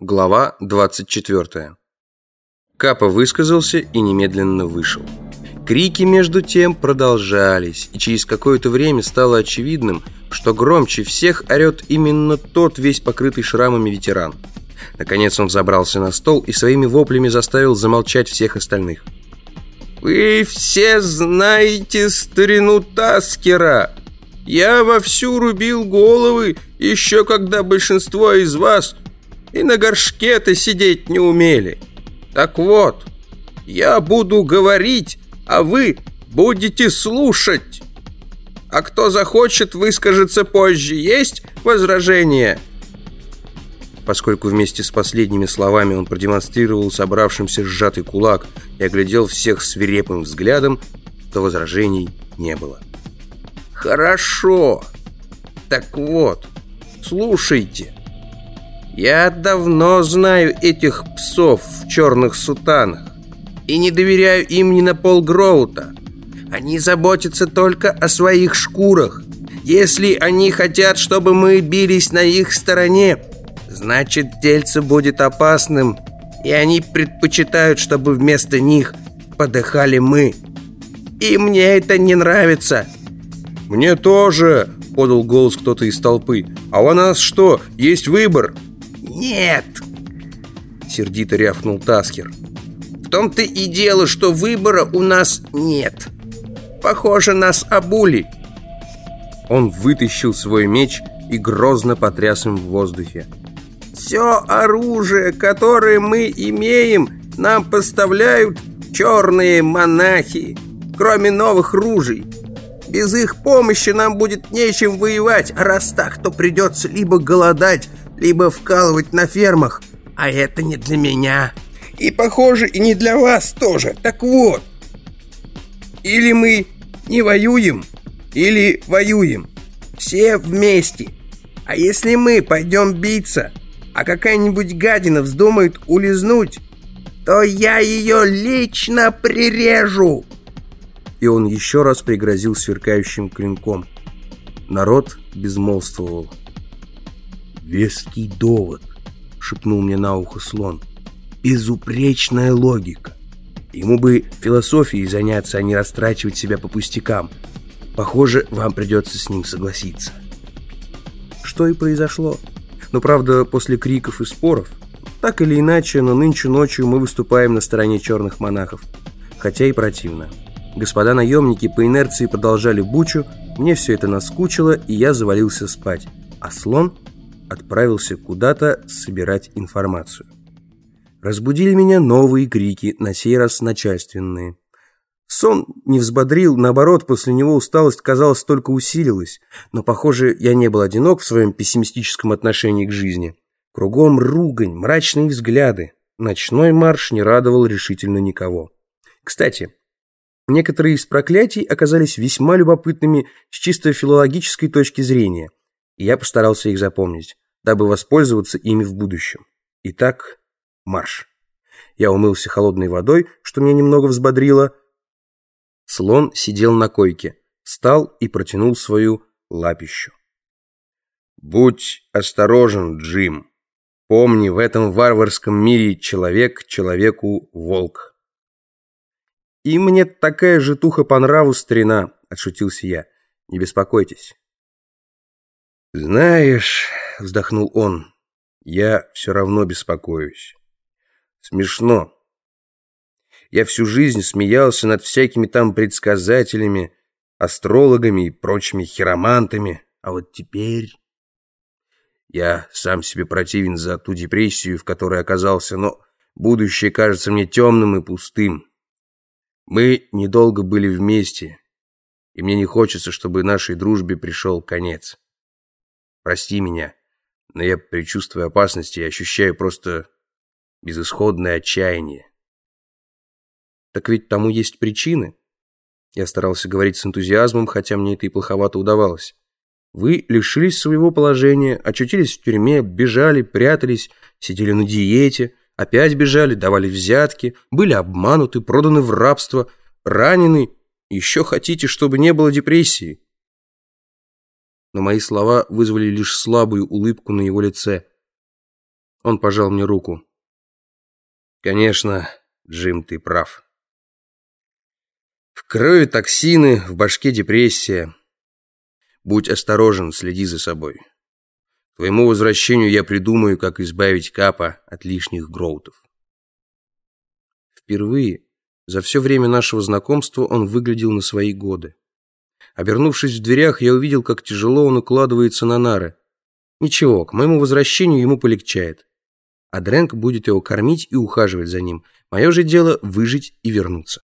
Глава 24. Капа высказался и немедленно вышел. Крики между тем продолжались, и через какое-то время стало очевидным, что громче всех орет именно тот весь покрытый шрамами ветеран. Наконец он забрался на стол и своими воплями заставил замолчать всех остальных. «Вы все знаете старину Таскера! Я вовсю рубил головы, еще когда большинство из вас и на горшке-то сидеть не умели. Так вот, я буду говорить, а вы будете слушать. А кто захочет, выскажется позже. Есть возражения?» Поскольку вместе с последними словами он продемонстрировал собравшимся сжатый кулак и оглядел всех свирепым взглядом, то возражений не было. «Хорошо. Так вот, слушайте. Я давно знаю этих псов в черных сутанах и не доверяю им ни на полгроута. Они заботятся только о своих шкурах. Если они хотят, чтобы мы бились на их стороне, значит, дельце будет опасным, и они предпочитают, чтобы вместо них подыхали мы. И мне это не нравится. «Мне тоже!» — подал голос кто-то из толпы. «А у нас что, есть выбор?» «Нет!» Сердито рявкнул Таскер. «В том-то и дело, что выбора у нас нет. Похоже, нас обули». Он вытащил свой меч и грозно потряс им в воздухе. «Все оружие, которое мы имеем, нам поставляют черные монахи, кроме новых ружей. Без их помощи нам будет нечем воевать, а раз так, то придется либо голодать, либо вкалывать на фермах, а это не для меня. И, похоже, и не для вас тоже. Так вот, или мы не воюем, или воюем. Все вместе. А если мы пойдем биться, а какая-нибудь гадина вздумает улизнуть, то я ее лично прирежу. И он еще раз пригрозил сверкающим клинком. Народ безмолвствовал. «Веский довод», — шепнул мне на ухо слон. «Безупречная логика. Ему бы философией заняться, а не растрачивать себя по пустякам. Похоже, вам придется с ним согласиться». Что и произошло. Но, правда, после криков и споров, так или иначе, но нынче ночью мы выступаем на стороне черных монахов. Хотя и противно. Господа наемники по инерции продолжали бучу, мне все это наскучило, и я завалился спать. А слон отправился куда-то собирать информацию. Разбудили меня новые крики, на сей раз начальственные. Сон не взбодрил, наоборот, после него усталость, казалось, только усилилась. Но, похоже, я не был одинок в своем пессимистическом отношении к жизни. Кругом ругань, мрачные взгляды. Ночной марш не радовал решительно никого. Кстати, некоторые из проклятий оказались весьма любопытными с чисто филологической точки зрения, и я постарался их запомнить дабы воспользоваться ими в будущем. Итак, марш. Я умылся холодной водой, что меня немного взбодрило. Слон сидел на койке, встал и протянул свою лапищу. «Будь осторожен, Джим. Помни, в этом варварском мире человек человеку волк». «И мне такая же туха по нраву, старина», — отшутился я. «Не беспокойтесь». «Знаешь...» — вздохнул он. «Я все равно беспокоюсь. Смешно. Я всю жизнь смеялся над всякими там предсказателями, астрологами и прочими хиромантами, а вот теперь...» Я сам себе противен за ту депрессию, в которой оказался, но будущее кажется мне темным и пустым. Мы недолго были вместе, и мне не хочется, чтобы нашей дружбе пришел конец. Прости меня, но я предчувствую опасности и ощущаю просто безысходное отчаяние. Так ведь тому есть причины. Я старался говорить с энтузиазмом, хотя мне это и плоховато удавалось. Вы лишились своего положения, очутились в тюрьме, бежали, прятались, сидели на диете, опять бежали, давали взятки, были обмануты, проданы в рабство, ранены. Еще хотите, чтобы не было депрессии но мои слова вызвали лишь слабую улыбку на его лице. Он пожал мне руку. Конечно, Джим, ты прав. В крови токсины, в башке депрессия. Будь осторожен, следи за собой. К твоему возвращению я придумаю, как избавить Капа от лишних гроутов. Впервые за все время нашего знакомства он выглядел на свои годы. Обернувшись в дверях, я увидел, как тяжело он укладывается на нары. Ничего, к моему возвращению ему полегчает. А Дрэнк будет его кормить и ухаживать за ним. Мое же дело выжить и вернуться.